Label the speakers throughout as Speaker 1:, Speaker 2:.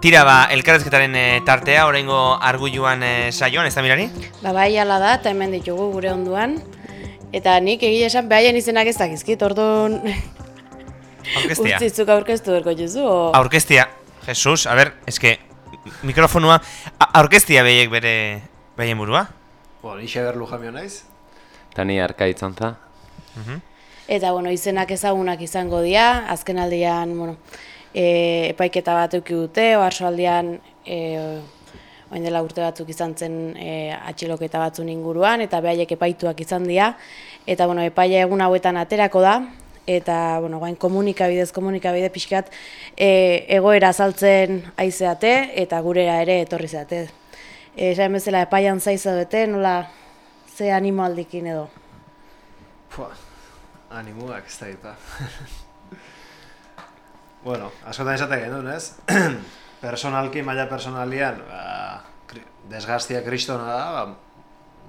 Speaker 1: Tira ba, elkarrezketaren e, tartea, oraingo arguiluan e, saioan, ez da mirari?
Speaker 2: Ba, bai, ala da, eta hemen ditugu gure onduan. Eta nik egia esan behaien izenak ez dakizkit, orduan...
Speaker 1: Aurkestia.
Speaker 2: Urtzitzuk aurkeztu berko juzu, o...
Speaker 1: Aurkestia. Jesus, a ber, eske, mikrofonua, a- aurkestia behiek bere, behien burua?
Speaker 3: Bo, nixe berlu jamio naiz.
Speaker 4: Eta ni arkaitzan za.
Speaker 2: Eta, bueno, izenak ezagunak izango dira, azken aldian, bueno, e, epaiketa bat euki dute, oarso aldian, e, oain dela urte batzuk izan zen e, atxiloketa batzun inguruan, eta behaiek epaituak izan dira, eta, bueno, epaia egun hauetan aterako da, eta, bueno, guain komunikabidez, komunikabide pixkat, e, egoera azaltzen aizeate, eta gurera ere etorri zeate. E, Esan bezala epaian zaiza bete, nola ze animo aldikin edo.
Speaker 3: Pua, animuak ez da. bueno, askotan esatek genuen, ez? Personalki, maila personalian, ba, kri- desgastia kristona da, ba,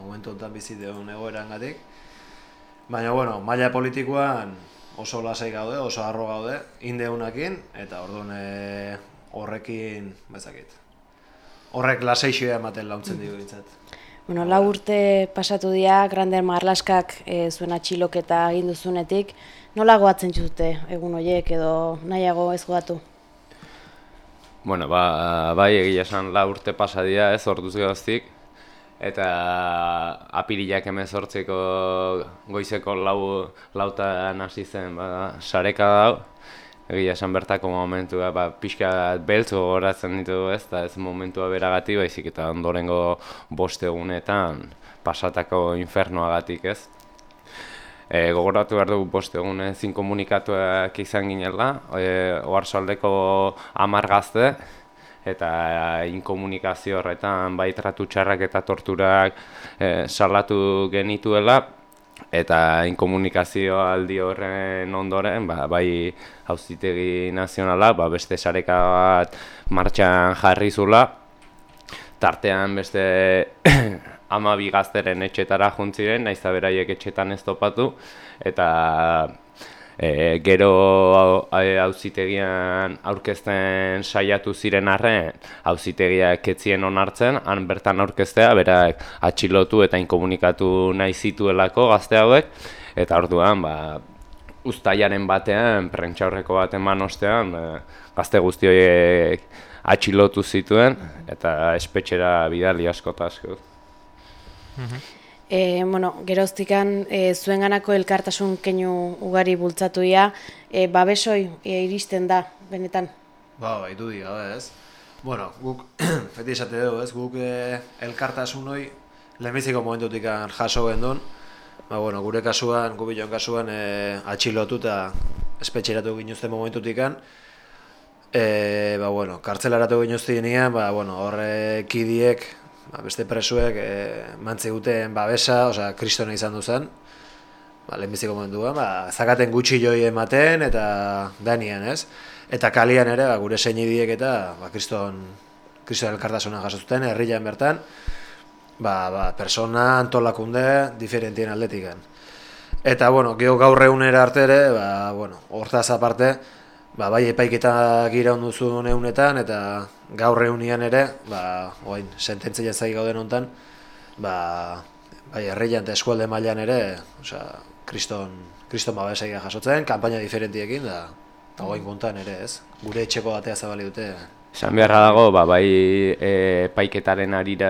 Speaker 3: momentu honetan bizi deun egoeran gatik. Baina, bueno, maila politikoan oso lasai gaude, oso arro gaude, indeunakin, eta orduan e, horrekin, bezakit. Horrek laseixoa ematen launtzen digu bintzat.
Speaker 2: Bueno, lau urte pasatu dira, Grander Marlaskak e, zuen atxiloketa egin duzunetik. Nola goatzen zute egun horiek edo nahiago ez goatu?
Speaker 4: Bueno, ba, bai egia esan la urte pasadia ez orduz geroztik. Eta apirilak emezortzeko goizeko lau, lautan hasi zen ba, sareka dau. Egia esan bertako momentua, ba, pixka beltz gogoratzen ditugu ez, eta ez momentua beragati baizik eta ondorengo boste egunetan pasatako infernoagatik ez. E, gogoratu behar dugu boste egun ezin komunikatuak izan ginela, e, oarsoaldeko hamar gazte, eta inkomunikazio horretan bai tratu txarrak eta torturak e, salatu genituela, eta inkomunikazio aldi horren ondoren, ba, bai hauzitegi nazionala, ba, beste sareka bat martxan jarri zula, tartean beste amabi gazteren etxetara juntziren, naiz beraiek etxetan ez topatu, eta e, gero auzitegian aurkezten saiatu ziren arren, auzitegiak etzien onartzen, han bertan aurkeztea, berak atxilotu eta inkomunikatu nahi zituelako gazte hauek, eta orduan, ba, Uztailaren batean, prentxaurreko bat eman ostean, e, gazte guzti horiek atxilotu zituen, eta espetxera bidali asko eta asko.
Speaker 2: E, bueno, geroztikan e, zuenganako elkartasun keinu ugari bultzatu dira, e, babesoi e, iristen da, benetan.
Speaker 3: Ba, bai, du dira, ez? Bueno, guk, beti esate dugu, ez? Guk eh, elkartasun hoi lehenbiziko momentutik jaso gendun. Ba, bueno, gure kasuan, gu bilon kasuan, eh, atxilotu eta espetxeratu ginuzten momentutik E, ba, bueno, kartzelaratu ginuzten ba, bueno, horre kidiek, ba, beste presuek, e, mantzi guten babesa, osea, kristona izan du zen. Ba, lehenbiziko momentuan, ba, zakaten gutxi joi ematen eta danian, ez? Eta kalian ere, ba, gure seinidiek eta ba, kriston, kriston elkartasuna jasozten, herrian bertan, ba, ba, persona antolakunde diferentien aldetikan. Eta, bueno, geho gaur egunera arte ere, ba, bueno, hortaz aparte, ba, bai epaiketak iraun duzun egunetan, eta gaur egunean ere, ba, oain, sententzia zai gauden hontan, ba, bai, herrian eta eskualde mailan ere, osea, kriston, kriston babesaiga jasotzen, kanpaina diferentiekin, da, eta oain kontan ere, ez? Gure etxeko batea zabali dute,
Speaker 4: Esan beharra dago, ba, bai e, paiketaren arira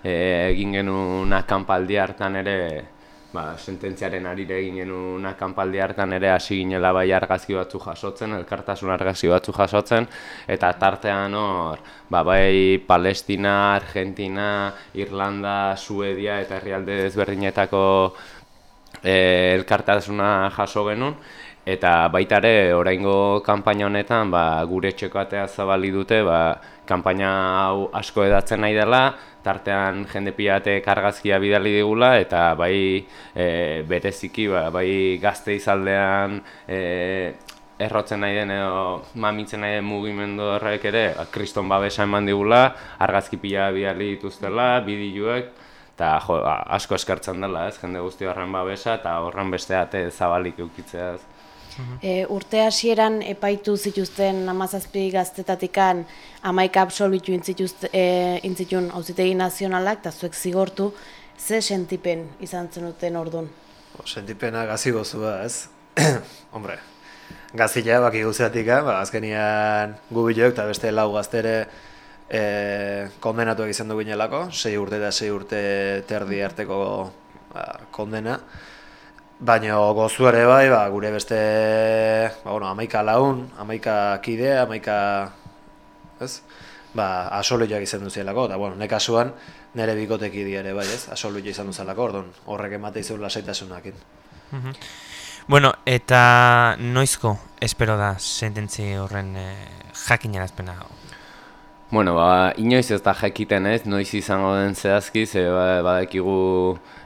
Speaker 4: e, egin genuen kanpaldi hartan ere, ba, sententziaren arira egin genuen kanpaldi hartan ere hasi ginela bai argazki batzu jasotzen, elkartasun argazki batzu jasotzen, eta tartean hor, ba, bai Palestina, Argentina, Irlanda, Suedia eta herrialde ezberdinetako e, elkartasuna jaso genuen, eta baita ere oraingo kanpaina honetan ba, gure etxeko atea zabali dute ba, kanpaina hau asko edatzen nahi dela, tartean jende pilatek argazkia bidali digula eta bai e, bereziki ba, bai gazte izaldean e, errotzen nahi den edo mamitzen nahi den mugimendu horrek ere ba, kriston babesa eman digula, argazki pila bidali dituztela, bideoek, eta jo, ba, asko eskartzen dela, ez, jende guzti horren babesa eta horren beste ate zabalik eukitzea.
Speaker 2: E, urte hasieran epaitu zituzten amazazpi gaztetatikan amaika absolbitu intzituzte, e, intzitun auzitegi nazionalak, eta zuek zigortu, ze sentipen izan zenuten ordun.
Speaker 3: Sentipena gazi gozua, ez? Hombre, gazila baki guziatik, ba, azkenian gubilok eta beste lau gaztere e, kondenatuak izan du ginelako, sei urte eta sei urte terdi arteko ba, kondena. Baina gozu ere bai, ba, gure beste, ba, bueno, amaika laun, amaika kide, amaika, ez? Ba, asoloiak izan duzielako, eta bueno, ne kasuan nire bikoteki ere bai, ez? Asoloia izan duzelako, orduan, horrek emate izan lasaitasunakin.
Speaker 1: Bueno, eta noizko espero da sententzi horren e, jakinarazpena?
Speaker 4: Bueno, ba, inoiz ez da jakiten ez, noiz izango den zehazki, ze ba, badakigu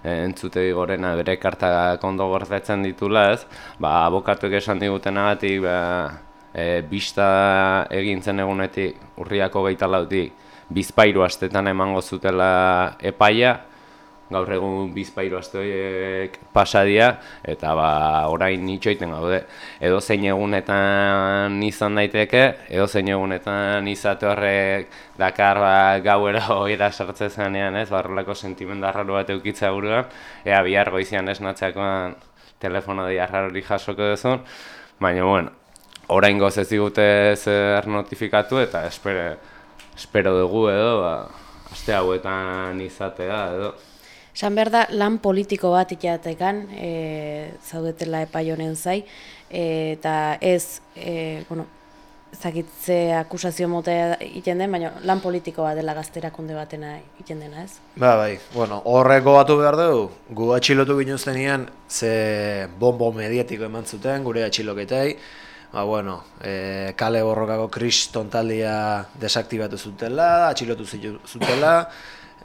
Speaker 4: e, entzutegi gorena bere kartak ondo gordetzen ditula ez, ba, abokatuek esan digutenagatik, ba, e, bista egin zen egunetik, urriako gehieta lautik, bizpairu astetan emango zutela epaia, gaur egun bizpairu aste horiek pasadia, eta ba, orain itxoiten gaude. Edo zein egunetan izan daiteke, edo zein egunetan izate horrek dakar ba, gauera hoira sartzen zenean ez, barrolako sentimendu arraro bat eukitza buruan, ea bihar goizian esnatzeakoan telefono di arrarori jasoko duzun, baina bueno, orain goz ez digute zer notifikatu eta espero, espero dugu edo, ba, aste hauetan izatea edo.
Speaker 2: Esan behar da, lan politiko bat ikatekan, e, zaudetela epai honen zai, e, eta ez, e, bueno, zakitze akusazio motea iten den, baina lan politiko bat dela gazterakunde batena iten dena, ez?
Speaker 3: Ba, bai, bueno, horreko batu behar dugu, gu atxilotu ginuztenian, ze bombo mediatiko eman zuten, gure atxiloketai, ba, bueno, e, kale borrokako kriston taldia desaktibatu zutela, atxilotu zutela,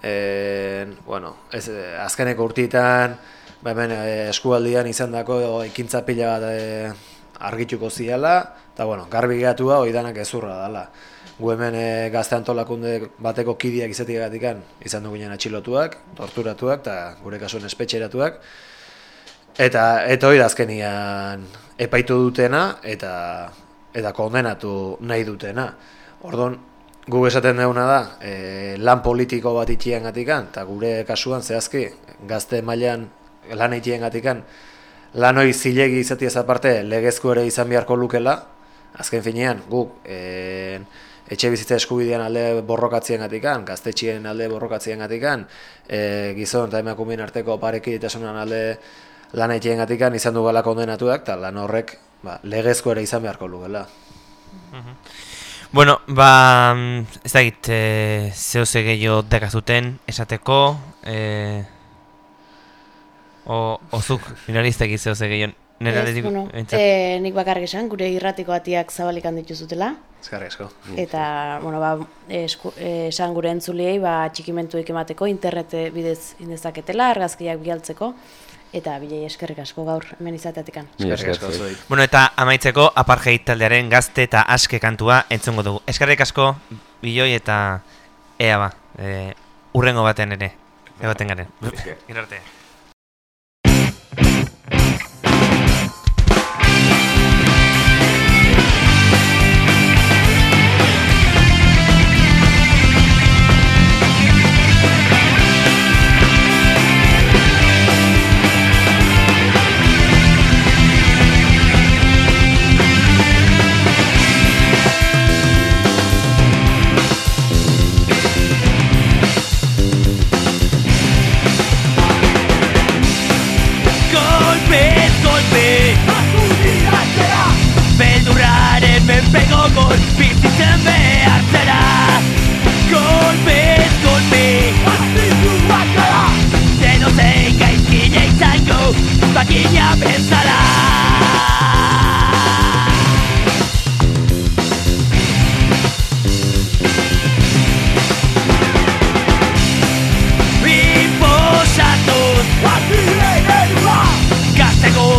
Speaker 3: e, bueno, ez, eh, azkeneko urtietan, ba, hemen e, eskualdian izan dako ekintza pila bat e, argituko ziala, eta bueno, garbi gehatua oidanak ezurra dela. Gu hemen e, gazte antolakunde bateko kidiak izatik izan du ginen atxilotuak, torturatuak eta gure kasuen espetxeratuak. Eta eta hori da azkenian epaitu dutena eta eta kondenatu nahi dutena. Ordon guk esaten duguna da, e, lan politiko bat itxien gatikan, eta gure kasuan zehazki, gazte mailan lan itxien gatikan, lan hori zilegi izatiaz aparte legezko ere izan beharko lukela, azken finean guk e, etxe bizitza eskubidean alde borrokatzien gatikan, gaztetxien alde borrokatzien gatikan, e, gizon eta emakumeen arteko parekidetasunan alde lan etxien gatikan izan dugala kondenatuak, eta lan horrek ba, legezko ere izan beharko lukela.
Speaker 1: Bueno, ba, mm, ez dakit, e, zeo ze gehiago dekazuten esateko, e, o, ozuk, mirari ez dakit zeo ze gehiago, nire
Speaker 2: Ez, bueno, e, nik bakarrik esan, gure irratiko atiak zabalik dituzutela,
Speaker 3: Eskerrik asko.
Speaker 2: eta, bueno, ba, esku, eh, esan gure entzuliei, ba, txikimentuik emateko, internet bidez indezaketela, argazkiak bialtzeko, eta bilei eskerrik asko gaur hemen izateatikan.
Speaker 3: Eskerrik asko zuei.
Speaker 1: Bueno, eta amaitzeko apartheid taldearen gazte eta aske kantua entzungo dugu. Eskerrik asko, biloi eta ea ba, e, urrengo baten ere, egoten garen. Gero arte.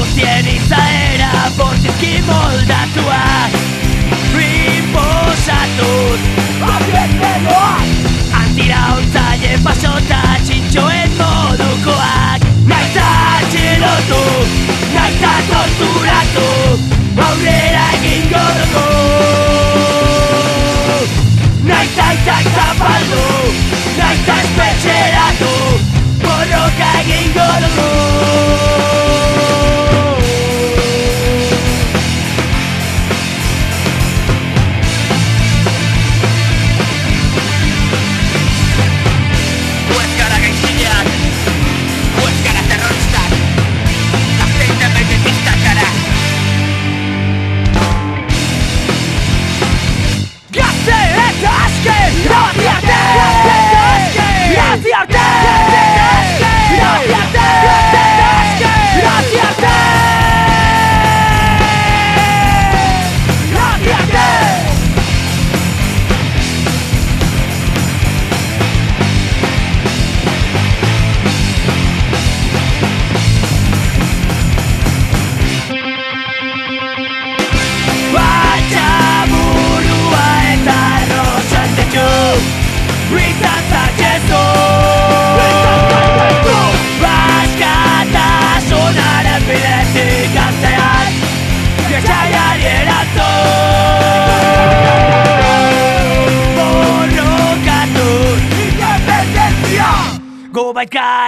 Speaker 5: Lucienista era Borges y Molda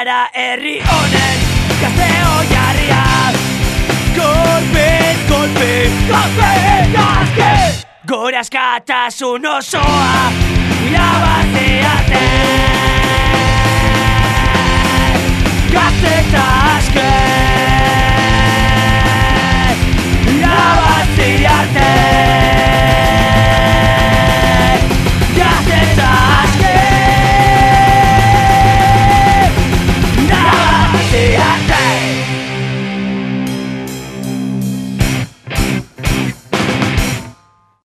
Speaker 5: gara herri honen Gazteo jarriak. Golpe, golpe, gazte, gazte Gure askatasun osoa Irabazi arte. Gazte eta